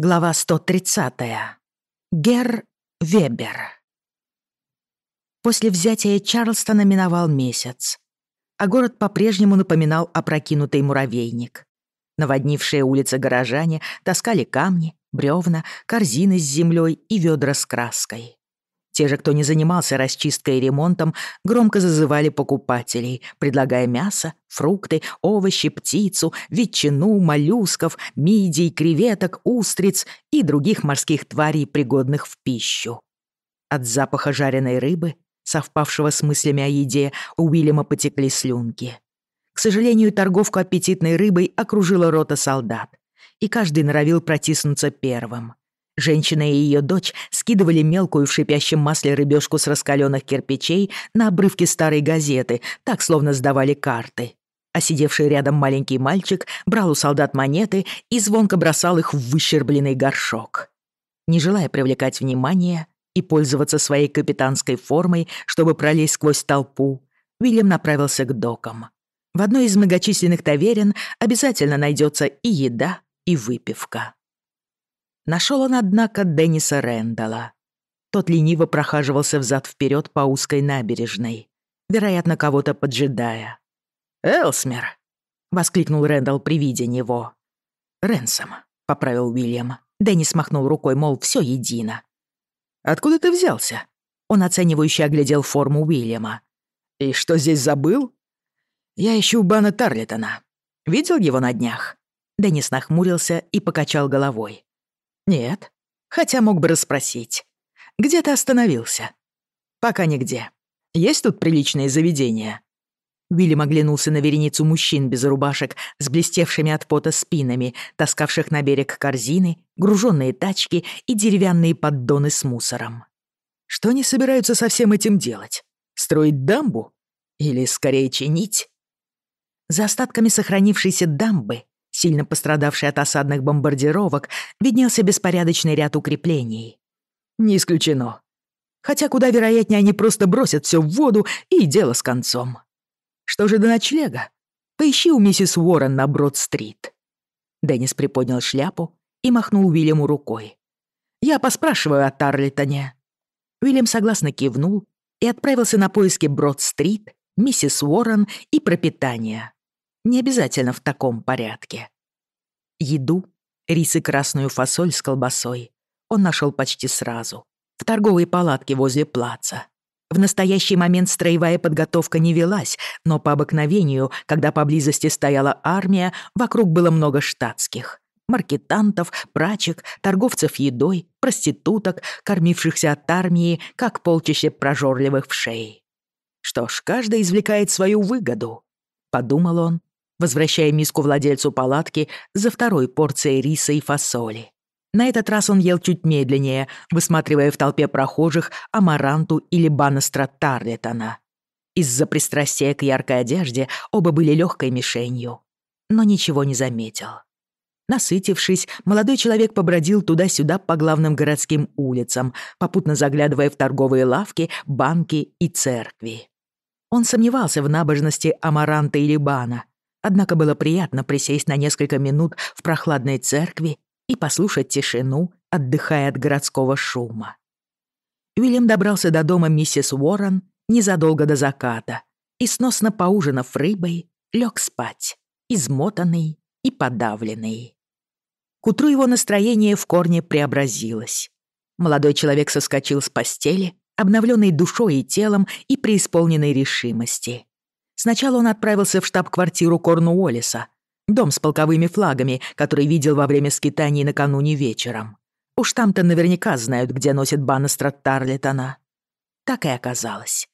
Глава 130. Гер Вебер. После взятия Чарльстона миновал месяц, а город по-прежнему напоминал опрокинутый муравейник. Наводнившие улицы горожане таскали камни, бревна, корзины с землей и ведра с краской. Те же, кто не занимался расчисткой и ремонтом, громко зазывали покупателей, предлагая мясо, фрукты, овощи, птицу, ветчину, моллюсков, мидий, креветок, устриц и других морских тварей, пригодных в пищу. От запаха жареной рыбы, совпавшего с мыслями о еде, у Уильяма потекли слюнки. К сожалению, торговку аппетитной рыбой окружила рота солдат, и каждый норовил протиснуться первым — Женщина и ее дочь скидывали мелкую в шипящем масле рыбешку с раскаленных кирпичей на обрывки старой газеты, так словно сдавали карты. А сидевший рядом маленький мальчик брал у солдат монеты и звонко бросал их в выщербленный горшок. Не желая привлекать внимание и пользоваться своей капитанской формой, чтобы пролезть сквозь толпу, Уильям направился к докам. В одной из многочисленных таверен обязательно найдется и еда, и выпивка. Нашел он, однако, Денниса Рэндалла. Тот лениво прохаживался взад-вперед по узкой набережной, вероятно, кого-то поджидая. «Элсмер!» — воскликнул Рэндалл при виде него. «Рэнсом», — поправил Уильям. Деннис махнул рукой, мол, все едино. «Откуда ты взялся?» Он оценивающе оглядел форму Уильяма. «И что здесь забыл?» «Я ищу Бана Тарлитона. Видел его на днях?» Деннис нахмурился и покачал головой. «Нет. Хотя мог бы расспросить. Где ты остановился?» «Пока нигде. Есть тут приличные заведения?» Вильям оглянулся на вереницу мужчин без рубашек с блестевшими от пота спинами, таскавших на берег корзины, груженные тачки и деревянные поддоны с мусором. Что они собираются со всем этим делать? Строить дамбу? Или, скорее, чинить? За остатками сохранившейся дамбы сильно пострадавший от осадных бомбардировок, виднелся беспорядочный ряд укреплений. Не исключено. Хотя куда вероятнее они просто бросят все в воду и дело с концом. Что же до ночлега? Поищи у миссис Уоррен на Брод-стрит. Деннис приподнял шляпу и махнул Уильяму рукой. «Я поспрашиваю о Тарлитоне». Уильям согласно кивнул и отправился на поиски Брод-стрит, миссис Уоррен и пропитания. Не обязательно в таком порядке. Еду, рис и красную фасоль с колбасой он нашел почти сразу. В торговой палатке возле плаца. В настоящий момент строевая подготовка не велась, но по обыкновению, когда поблизости стояла армия, вокруг было много штатских. Маркетантов, прачек, торговцев едой, проституток, кормившихся от армии, как полчище прожорливых вшей. «Что ж, каждый извлекает свою выгоду», — подумал он возвращая миску владельцу палатки за второй порцией риса и фасоли. На этот раз он ел чуть медленнее, высматривая в толпе прохожих Амаранту или Баннестра Тарлетона. Из-за пристрастия к яркой одежде оба были легкой мишенью. Но ничего не заметил. Насытившись, молодой человек побродил туда-сюда по главным городским улицам, попутно заглядывая в торговые лавки, банки и церкви. Он сомневался в набожности Амаранта или Бана, Однако было приятно присесть на несколько минут в прохладной церкви и послушать тишину, отдыхая от городского шума. Уильям добрался до дома миссис Уоррен незадолго до заката и, сносно поужинав рыбой, лег спать, измотанный и подавленный. К утру его настроение в корне преобразилось. Молодой человек соскочил с постели, обновленный душой и телом и преисполненной решимости. Сначала он отправился в штаб-квартиру Корнуоллиса, дом с полковыми флагами, который видел во время скитаний накануне вечером. Уж там-то наверняка знают, где носит Баннестра Тарлетона. Так и оказалось.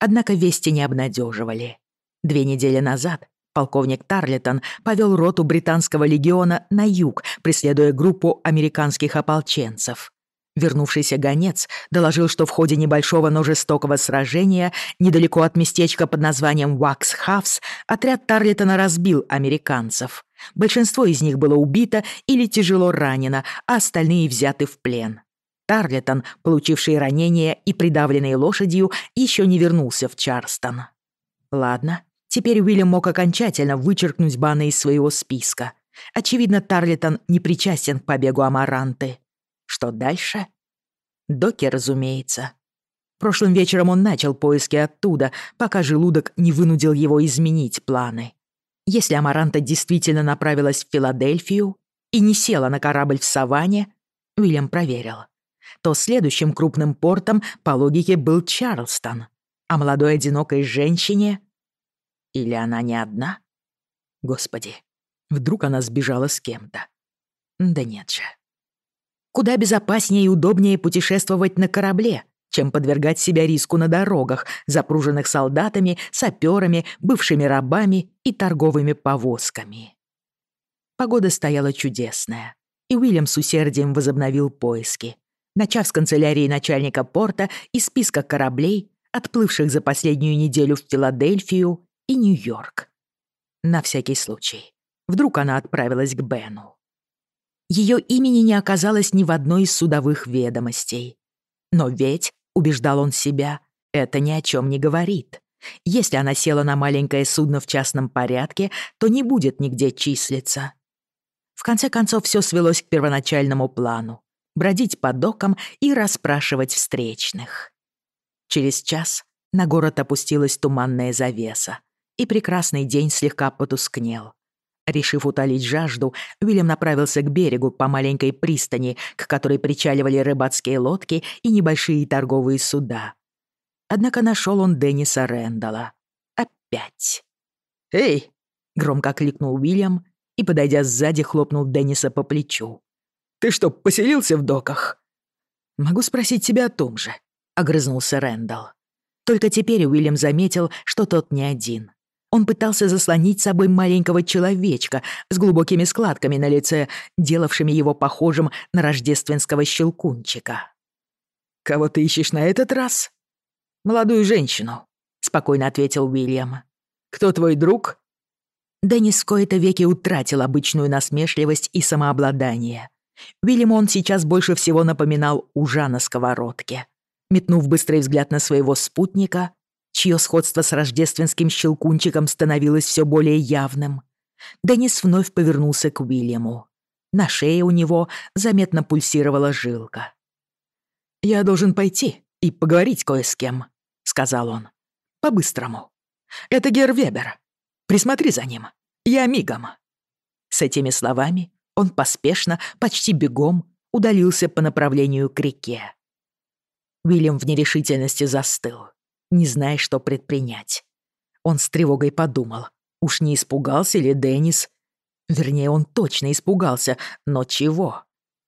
Однако вести не обнадеживали. Две недели назад полковник Тарлетон повел роту британского легиона на юг, преследуя группу американских ополченцев. Вернувшийся гонец доложил, что в ходе небольшого, но жестокого сражения недалеко от местечка под названием Уакс-Хавс отряд Тарлитона разбил американцев. Большинство из них было убито или тяжело ранено, а остальные взяты в плен. Тарлитон, получивший ранение и придавленный лошадью, еще не вернулся в Чарстон. Ладно, теперь Уильям мог окончательно вычеркнуть Бана из своего списка. Очевидно, Тарлитон не причастен к побегу Амаранты что дальше? Доки, разумеется. Прошлым вечером он начал поиски оттуда, пока желудок не вынудил его изменить планы. Если Амаранта действительно направилась в Филадельфию и не села на корабль в Саванне, Уильям проверил, то следующим крупным портом по логике был Чарлстон, а молодой одинокой женщине... Или она не одна? Господи, вдруг она сбежала с кем-то? Да нет же. Куда безопаснее и удобнее путешествовать на корабле, чем подвергать себя риску на дорогах, запруженных солдатами, саперами, бывшими рабами и торговыми повозками. Погода стояла чудесная, и Уильям с усердием возобновил поиски, начав с канцелярии начальника порта и списка кораблей, отплывших за последнюю неделю в Филадельфию и Нью-Йорк. На всякий случай. Вдруг она отправилась к Бену. Ее имени не оказалось ни в одной из судовых ведомостей. Но ведь убеждал он себя, это ни о чем не говорит. Если она села на маленькое судно в частном порядке, то не будет нигде числиться. В конце концов, все свелось к первоначальному плану — бродить по докам и расспрашивать встречных. Через час на город опустилась туманная завеса, и прекрасный день слегка потускнел. Решив утолить жажду, Уильям направился к берегу по маленькой пристани, к которой причаливали рыбацкие лодки и небольшие торговые суда. Однако нашел он Денниса Рэндалла. Опять. «Эй!» — громко кликнул Уильям и, подойдя сзади, хлопнул Денниса по плечу. «Ты что, поселился в доках?» «Могу спросить тебя о том же», — огрызнулся Рэндалл. Только теперь Уильям заметил, что тот не один. Он пытался заслонить собой маленького человечка с глубокими складками на лице, делавшими его похожим на рождественского щелкунчика. «Кого ты ищешь на этот раз?» «Молодую женщину», — спокойно ответил Уильям. «Кто твой друг?» Деннис в кои-то веки утратил обычную насмешливость и самообладание. Уильям, он сейчас больше всего напоминал ужа на сковородке. Метнув быстрый взгляд на своего спутника, чье сходство с рождественским щелкунчиком становилось все более явным. Деннис вновь повернулся к Уильяму. На шее у него заметно пульсировала жилка. «Я должен пойти и поговорить кое с кем», — сказал он. «По-быстрому. Это Гер Вебер. Присмотри за ним. Я мигом». С этими словами он поспешно, почти бегом, удалился по направлению к реке. Уильям в нерешительности застыл не зная, что предпринять. Он с тревогой подумал. Уж не испугался ли Деннис? Вернее, он точно испугался, но чего?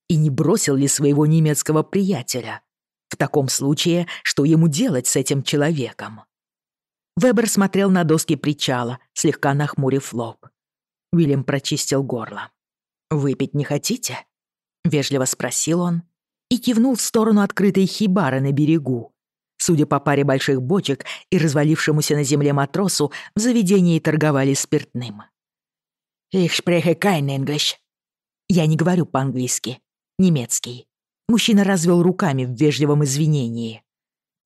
И не бросил ли своего немецкого приятеля? В таком случае, что ему делать с этим человеком? Вебер смотрел на доски причала, слегка нахмурив лоб. Уильям прочистил горло. «Выпить не хотите?» — вежливо спросил он и кивнул в сторону открытой хибары на берегу, Судя по паре больших бочек и развалившемуся на земле матросу, в заведении торговали спиртным. «Ich spreche kein English». Я не говорю по-английски. Немецкий. Мужчина развел руками в вежливом извинении.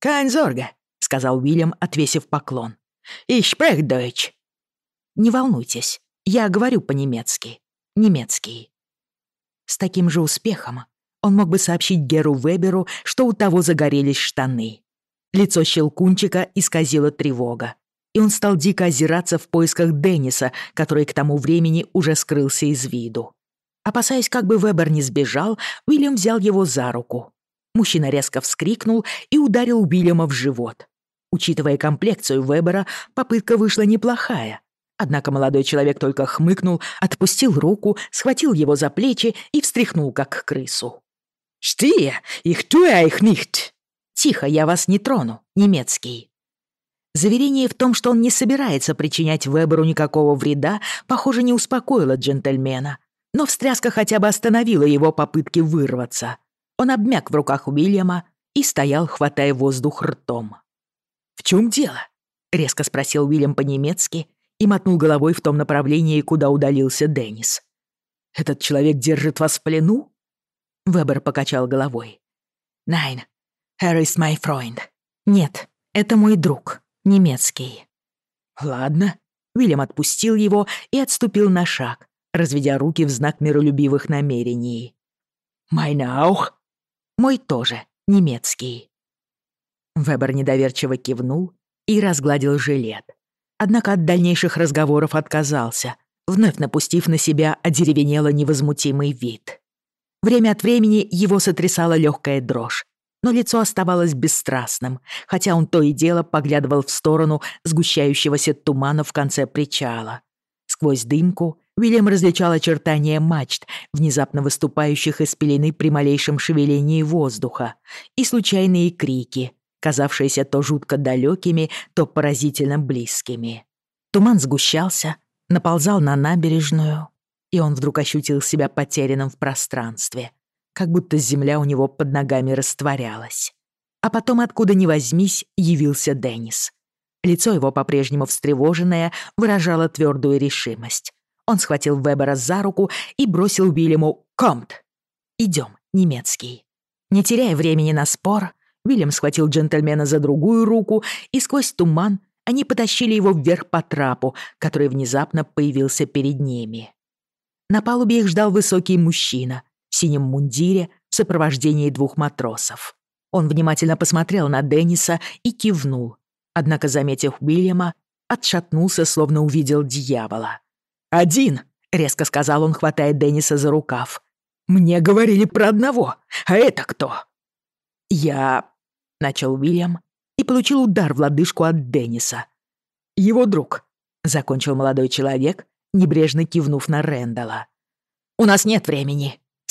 «Kein Sorge», — сказал Уильям, отвесив поклон. «Ich spreche Deutsch». «Не волнуйтесь, я говорю по-немецки. Немецкий». С таким же успехом он мог бы Лицо Щелкунчика исказило тревога, и он стал дико озираться в поисках Денниса, который к тому времени уже скрылся из виду. Опасаясь, как бы Вебер не сбежал, Уильям взял его за руку. Мужчина резко вскрикнул и ударил Уильяма в живот. Учитывая комплекцию Вебера, попытка вышла неплохая. Однако молодой человек только хмыкнул, отпустил руку, схватил его за плечи и встряхнул, как крысу. Что и кто я их nicht!» Тихо, я вас не трону, немецкий. Заверение в том, что он не собирается причинять Веберу никакого вреда, похоже, не успокоило джентльмена. Но встряска хотя бы остановила его попытки вырваться. Он обмяк в руках Уильяма и стоял, хватая воздух ртом. «В чем дело?» — резко спросил Уильям по-немецки и мотнул головой в том направлении, куда удалился Деннис. «Этот человек держит вас в плену?» Вебер покачал головой. «Найн, Harris my friend. Нет, это мой друг, немецкий. Ладно. Уильям отпустил его и отступил на шаг, разведя руки в знак миролюбивых намерений. Mein auch. Мой тоже, немецкий. Вебер недоверчиво кивнул и разгладил жилет. Однако от дальнейших разговоров отказался, вновь напустив на себя одеревенело невозмутимый вид. Время от времени его сотрясала легкая дрожь, но лицо оставалось бесстрастным, хотя он то и дело поглядывал в сторону сгущающегося тумана в конце причала. Сквозь дымку Уильям различал очертания мачт, внезапно выступающих из пелены при малейшем шевелении воздуха, и случайные крики, казавшиеся то жутко далекими, то поразительно близкими. Туман сгущался, наползал на набережную, и он вдруг ощутил себя потерянным в пространстве — как будто земля у него под ногами растворялась. А потом, откуда ни возьмись, явился Деннис. Лицо его, по-прежнему встревоженное, выражало твердую решимость. Он схватил Вебера за руку и бросил Вильяму «Комт!» «Идем, немецкий». Не теряя времени на спор, Вильям схватил джентльмена за другую руку, и сквозь туман они потащили его вверх по трапу, который внезапно появился перед ними. На палубе их ждал высокий мужчина, в синем мундире в сопровождении двух матросов. Он внимательно посмотрел на Денниса и кивнул, однако, заметив Уильяма, отшатнулся, словно увидел дьявола. «Один!» — резко сказал он, хватая Денниса за рукав. «Мне говорили про одного, а это кто?» «Я начал Уильям и получил удар в лодыжку от Денниса. «Его друг», — закончил молодой человек, небрежно кивнув на Рэндала. «У нас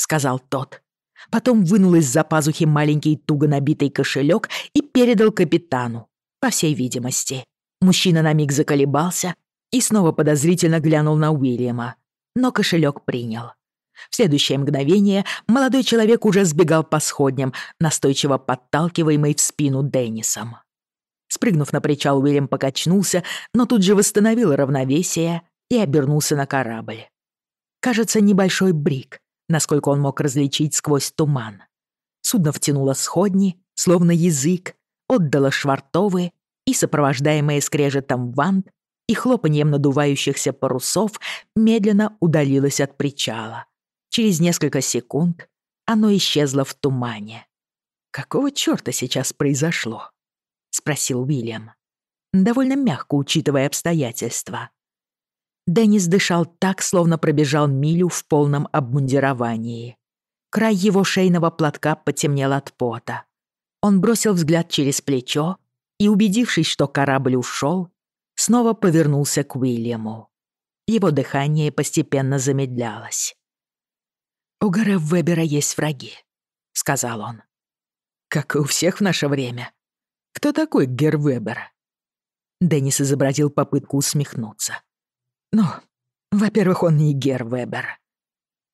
нет времени», — сказал тот. Потом вынул из-за пазухи маленький туго набитый кошелек и передал капитану, по всей видимости. Мужчина на миг заколебался и снова подозрительно глянул на Уильяма, но кошелек принял. В следующее мгновение молодой человек уже сбегал по сходням, настойчиво подталкиваемый в спину Деннисом. Спрыгнув на причал, Уильям покачнулся, но тут же восстановил равновесие и обернулся на корабль. Кажется, небольшой брик, насколько он мог различить сквозь туман. Судно втянуло сходни, словно язык, отдало швартовы и, сопровождаемые скрежетом вант и хлопаньем надувающихся парусов, медленно удалилось от причала. Через несколько секунд оно исчезло в тумане. «Какого чёрта сейчас произошло?» — спросил Уильям, довольно мягко учитывая обстоятельства. Деннис дышал так, словно пробежал милю в полном обмундировании. Край его шейного платка потемнел от пота. Он бросил взгляд через плечо и, убедившись, что корабль ушел, снова повернулся к Уильяму. Его дыхание постепенно замедлялось. «У Гэра Вебера есть враги», — сказал он. «Как и у всех в наше время. Кто такой Гер Вебер?» Деннис изобразил попытку усмехнуться. «Ну, во-первых, он не Гер Вебер».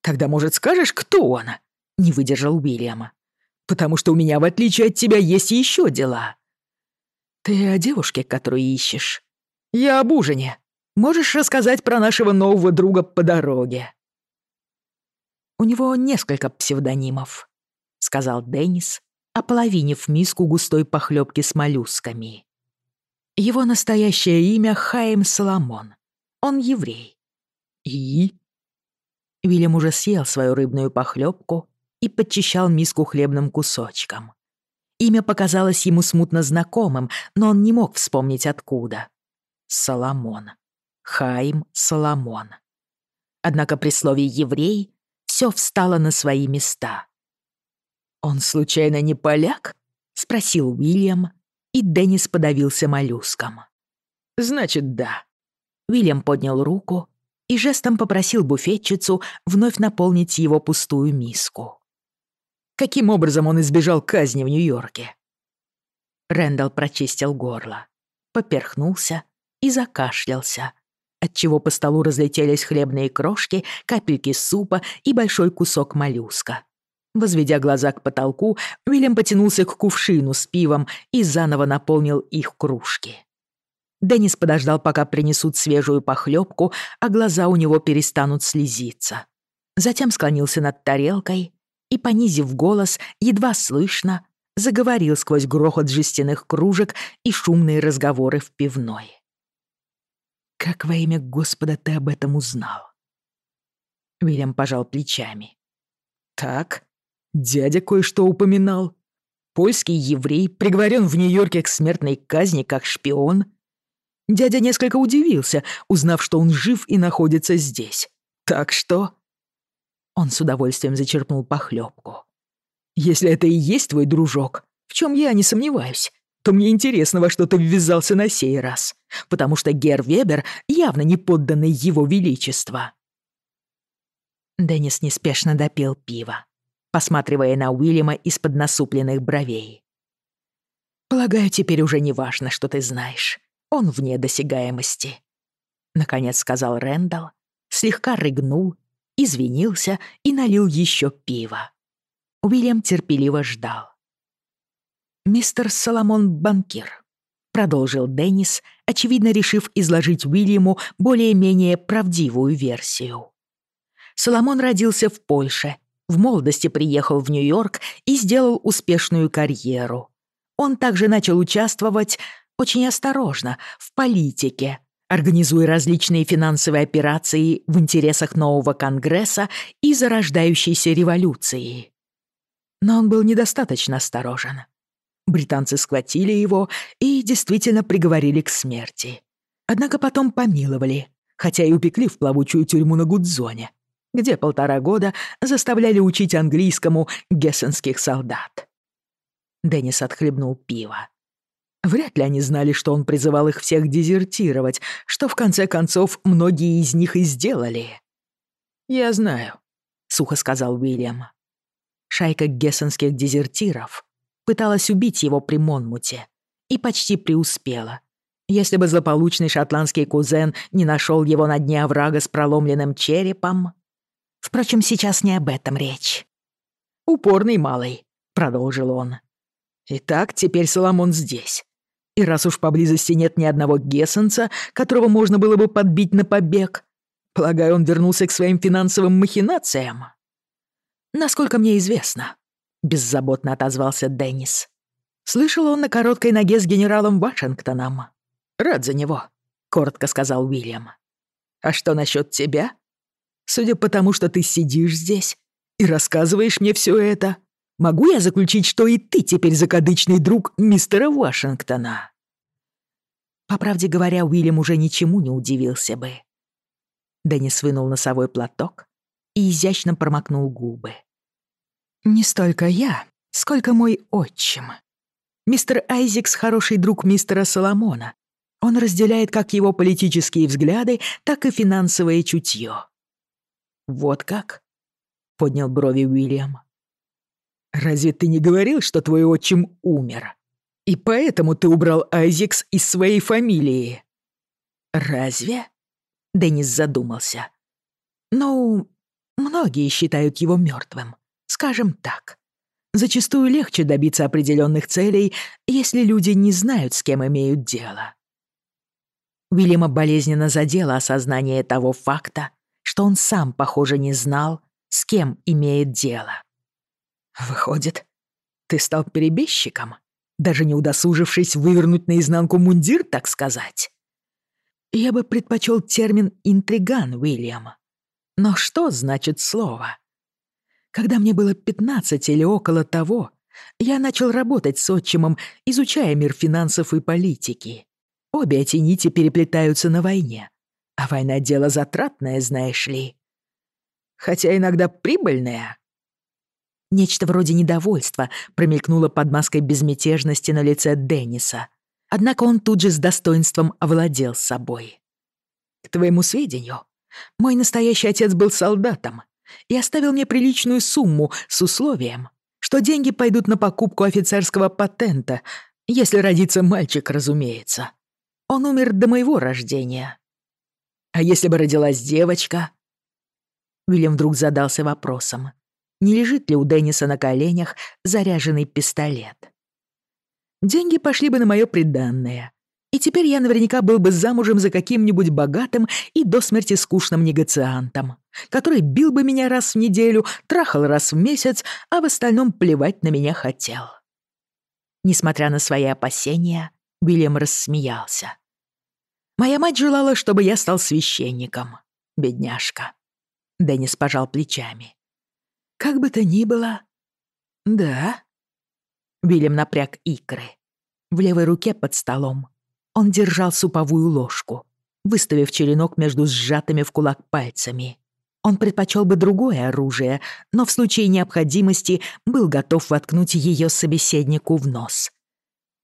«Тогда, может, скажешь, кто он?» — не выдержал Уильяма. «Потому что у меня, в отличие от тебя, есть еще дела». «Ты о девушке, которую ищешь?» «Я об ужине. Можешь рассказать про нашего нового друга по дороге?» У него несколько псевдонимов», — сказал Деннис, ополовинив миску густой похлебки с он еврей. И? Вильям уже съел свою рыбную похлебку и подчищал миску хлебным кусочком. Имя показалось ему смутно знакомым, но он не мог вспомнить откуда. Соломон. Хаим Соломон. Однако при слове «еврей» все встало на свои места. «Он случайно не поляк?» — спросил Уильям, и Деннис подавился моллюском. «Значит, да», Уильям поднял руку и жестом попросил буфетчицу вновь наполнить его пустую миску. Каким образом он избежал казни в Нью-Йорке? Рэндалл прочистил горло, поперхнулся и закашлялся, отчего по столу разлетелись хлебные крошки, капельки супа и большой кусок моллюска. Возведя глаза к потолку, Уильям потянулся к кувшину с пивом и заново наполнил их кружки. Деннис подождал, пока принесут свежую похлебку, а глаза у него перестанут слезиться. Затем склонился над тарелкой и, понизив голос, едва слышно, заговорил сквозь грохот жестяных кружек и шумные разговоры в пивной. Как во имя Господа ты об этом узнал? Уильям пожал плечами. Так, дядя кое-что упоминал. Польский еврей приговорен в Нью-Йорке к смертной казни как шпион. Дядя несколько удивился, узнав, что он жив и находится здесь. Так что... Он с удовольствием зачерпнул похлебку. «Если это и есть твой дружок, в чем я не сомневаюсь, то мне интересно, во что ты ввязался на сей раз, потому что Гер Вебер явно не подданный его величества». Деннис неспешно допил пиво, посматривая на Уильяма из-под насупленных бровей. «Полагаю, теперь уже не важно, что ты знаешь. Он вне досягаемости», — наконец сказал Рэндалл, слегка рыгнул, извинился и налил еще пиво. Уильям терпеливо ждал. «Мистер Соломон банкир», — продолжил Деннис, очевидно решив изложить Уильяму более-менее правдивую версию. Соломон родился в Польше, в молодости приехал в Нью-Йорк и сделал успешную карьеру. Он также начал участвовать очень осторожно в политике, организуя различные финансовые операции в интересах нового Конгресса и зарождающейся революции. Но он был недостаточно осторожен. Британцы схватили его и действительно приговорили к смерти. Однако потом помиловали, хотя и упекли в плавучую тюрьму на Гудзоне, где полтора года заставляли учить английскому гессенских солдат. Деннис отхлебнул пиво. Вряд ли они знали, что он призывал их всех дезертировать, что в конце концов многие из них и сделали. «Я знаю», — сухо сказал Уильям. Шайка гессенских дезертиров пыталась убить его при Монмуте и почти преуспела. Если бы злополучный шотландский кузен не нашел его на дне оврага с проломленным черепом... Впрочем, сейчас не об этом речь. «Упорный малый», — продолжил он. «Итак, теперь Соломон здесь и раз уж поблизости нет ни одного Гессенца, которого можно было бы подбить на побег, полагаю, он вернулся к своим финансовым махинациям. Насколько мне известно, беззаботно отозвался Деннис. Слышал он на короткой ноге с генералом Вашингтоном. Рад за него, коротко сказал Уильям. А что насчет тебя? Судя по тому, что ты сидишь здесь и рассказываешь мне все это, Могу я заключить, что и ты теперь закадычный друг мистера Вашингтона?» По правде говоря, Уильям уже ничему не удивился бы. Деннис вынул носовой платок и изящно промокнул губы. «Не столько я, сколько мой отчим. Мистер Айзекс — хороший друг мистера Соломона. Он разделяет как его политические взгляды, так и финансовое чутье». «Вот как?» — поднял брови Уильям. Разве ты не говорил, что твой отчим умер? И поэтому ты убрал Айзекс из своей фамилии?» «Разве?» — Деннис задумался. «Ну, многие считают его мертвым, скажем так. Зачастую легче добиться определенных целей, если люди не знают, с кем имеют дело». Уильяма болезненно задело осознание того факта, что он сам, похоже, не знал, с кем имеет дело. Выходит, ты стал перебежчиком, даже не удосужившись вывернуть наизнанку мундир, так сказать. Я бы предпочел термин «интриган», Уильям. Но что значит слово? Когда мне было 15 или около того, я начал работать с отчимом, изучая мир финансов и политики. Обе эти нити переплетаются на войне. А война — дело затратное, знаешь ли. Хотя иногда прибыльное. Нечто вроде недовольства промелькнуло под маской безмятежности на лице Денниса. Однако он тут же с достоинством овладел собой. К твоему сведению, мой настоящий отец был солдатом и оставил мне приличную сумму с условием, что деньги пойдут на покупку офицерского патента, если родится мальчик, разумеется. Он умер до моего рождения. А если бы родилась девочка? Уильям вдруг задался вопросом, не лежит ли у Денниса на коленях заряженный пистолет. Деньги пошли бы на моё приданное, и теперь я наверняка был бы замужем за каким-нибудь богатым и до смерти скучным негациантом, который бил бы меня раз в неделю, трахал раз в месяц, а в остальном плевать на меня хотел. Несмотря на свои опасения, Уильям рассмеялся. «Моя мать желала, чтобы я стал священником. Бедняжка». Деннис пожал плечами. Как бы то ни было... Да. Вильям напряг икры. В левой руке под столом он держал суповую ложку, выставив черенок между сжатыми в кулак пальцами. Он предпочел бы другое оружие, но в случае необходимости был готов воткнуть ее собеседнику в нос.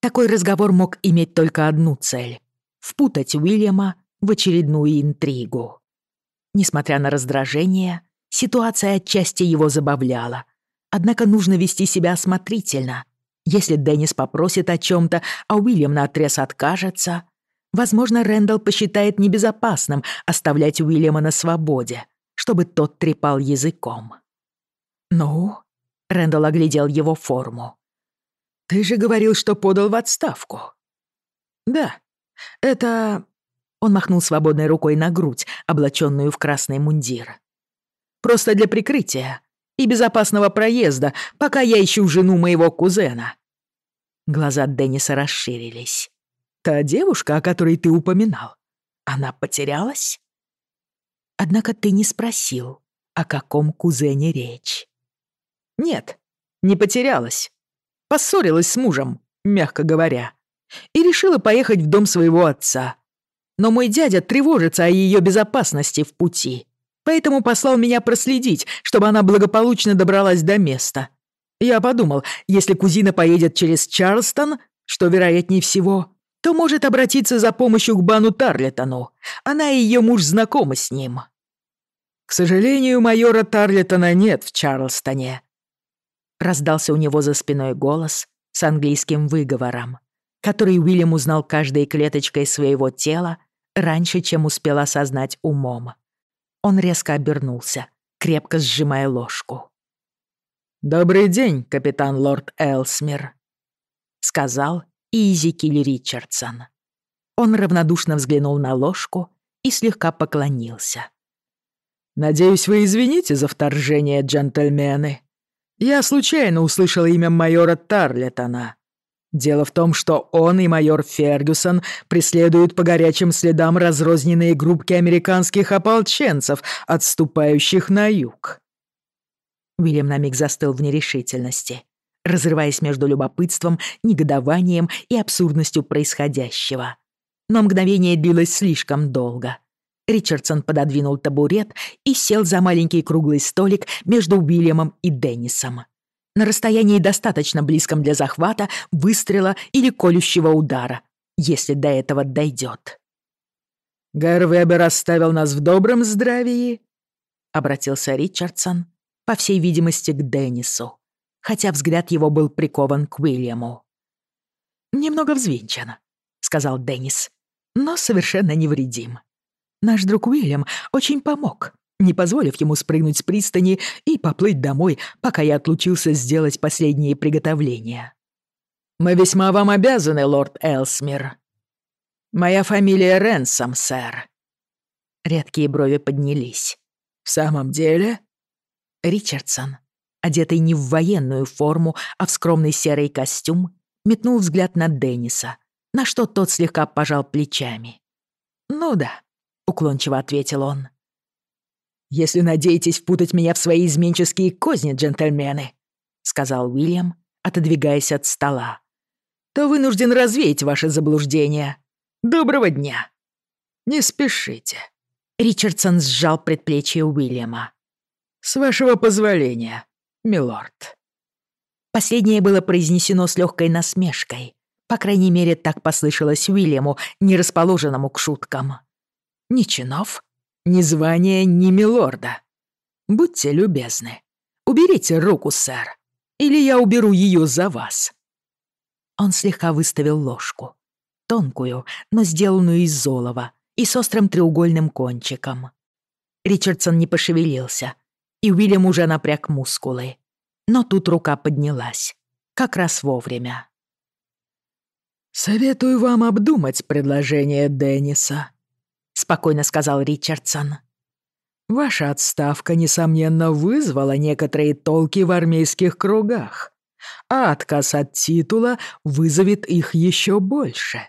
Такой разговор мог иметь только одну цель — впутать Уильяма в очередную интригу. Несмотря на раздражение, ситуация отчасти его забавляла. Однако нужно вести себя осмотрительно. Если Деннис попросит о чем-то, а Уильям наотрез откажется, возможно, Рэндалл посчитает небезопасным оставлять Уильяма на свободе, чтобы тот трепал языком. «Ну?» — Рэндалл оглядел его форму. «Ты же говорил, что подал в отставку». «Да, это он махнул свободной рукой на грудь, облаченную в красный мундир. просто для прикрытия и безопасного проезда, пока я ищу жену моего кузена». Глаза Денниса расширились. «Та девушка, о которой ты упоминал, она потерялась?» «Однако ты не спросил, о каком кузене речь?» «Нет, не потерялась. Поссорилась с мужем, мягко говоря, и решила поехать в дом своего отца. Но мой дядя тревожится о ее безопасности в пути» Поэтому послал меня проследить, чтобы она благополучно добралась до места. Я подумал, если кузина поедет через Чарлстон, что вероятнее всего, то может обратиться за помощью к Бану Тарлетону. Она и ее муж знакомы с ним. К сожалению, майора Тарлетона нет в Чарлстоне. Раздался у него за спиной голос с английским выговором, который Уильям узнал каждой клеточкой своего тела раньше, чем успел осознать умом. Он резко обернулся, крепко сжимая ложку. «Добрый день, капитан лорд Элсмир», — сказал Изикиль Ричардсон. Он равнодушно взглянул на ложку и слегка поклонился. «Надеюсь, вы извините за вторжение, джентльмены. Я случайно услышал имя майора Тарлетона. Дело в том, что он и майор Фергюсон преследуют по горячим следам разрозненные группки американских ополченцев, отступающих на юг. Уильям на миг застыл в нерешительности, разрываясь между любопытством, негодованием и абсурдностью происходящего. Но мгновение длилось слишком долго. Ричардсон пододвинул табурет и сел за маленький круглый столик между Уильямом и Деннисом. на расстоянии достаточно близком для захвата, выстрела или колющего удара, если до этого дойдет. «Гэр Вебер оставил нас в добром здравии?» — обратился Ричардсон, по всей видимости, к Деннису, хотя взгляд его был прикован к Уильяму. «Немного взвинчен», — сказал Деннис, — «но совершенно невредим. Наш друг Уильям очень помог, не позволив ему спрыгнуть с пристани и поплыть домой, пока я отлучился сделать последние приготовления. «Мы весьма вам обязаны, лорд Элсмир. Моя фамилия Ренсом, сэр». Редкие брови поднялись. «В самом деле?» Ричардсон, одетый не в военную форму, а в скромный серый костюм, метнул взгляд на Денниса, на что тот слегка пожал плечами. «Ну да», — уклончиво ответил он. «Если надеетесь впутать меня в свои изменческие козни, джентльмены», — сказал Уильям, отодвигаясь от стола, «то вынужден развеять ваше заблуждение. Доброго дня!» «Не спешите», — Ричардсон сжал предплечье Уильяма. «С вашего позволения, милорд». Последнее было произнесено с легкой насмешкой. По крайней мере, так послышалось Уильяму, не расположенному к шуткам. Ни чинов, ни звания, ни милорда. Будьте любезны. Уберите руку, сэр, или я уберу ее за вас». Он слегка выставил ложку. Тонкую, но сделанную из золова и с острым треугольным кончиком. Ричардсон не пошевелился, и Уильям уже напряг мускулы. Но тут рука поднялась. Как раз вовремя. «Советую спокойно сказал Ричардсон. «Ваша отставка, несомненно, вызвала некоторые толки в армейских кругах, а отказ от титула вызовет их еще больше.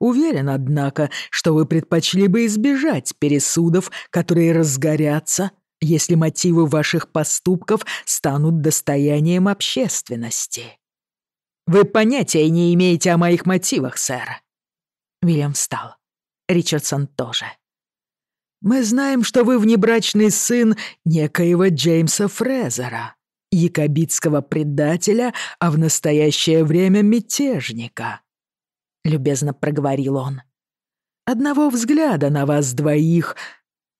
Уверен, однако, что вы предпочли бы избежать пересудов, которые разгорятся, если мотивы ваших поступков станут достоянием общественности». «Вы понятия не имеете о моих мотивах, сэр». Вильям встал. Ричардсон тоже. «Мы знаем, что вы внебрачный сын некоего Джеймса Фрезера, якобитского предателя, а в настоящее время мятежника», — любезно проговорил он. «Одного взгляда на вас двоих,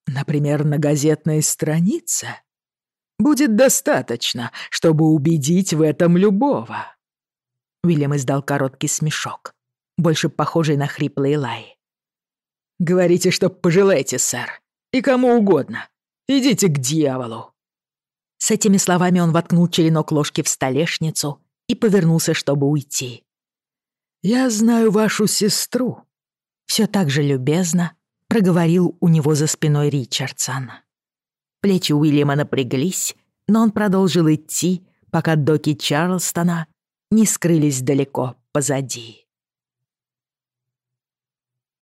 например, на газетной странице, будет достаточно, чтобы убедить в этом любого». Уильям издал короткий смешок, больше похожий на хриплый лай. Говорите, что пожелаете, сэр. И кому угодно. Идите к дьяволу». С этими словами он воткнул черенок ложки в столешницу и повернулся, чтобы уйти. «Я знаю вашу сестру», — все так же любезно проговорил у него за спиной Ричардсон. Плечи Уильяма напряглись, но он продолжил идти, пока доки Чарлстона не скрылись далеко позади.